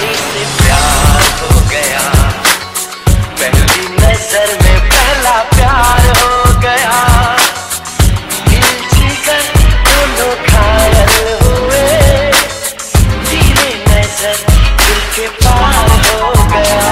प्यार हो गया पहली नज़र में पहला प्यार हो गया दिल जीकर दोनों घायल हुए धीरे नज़र दिल के पार हो गया।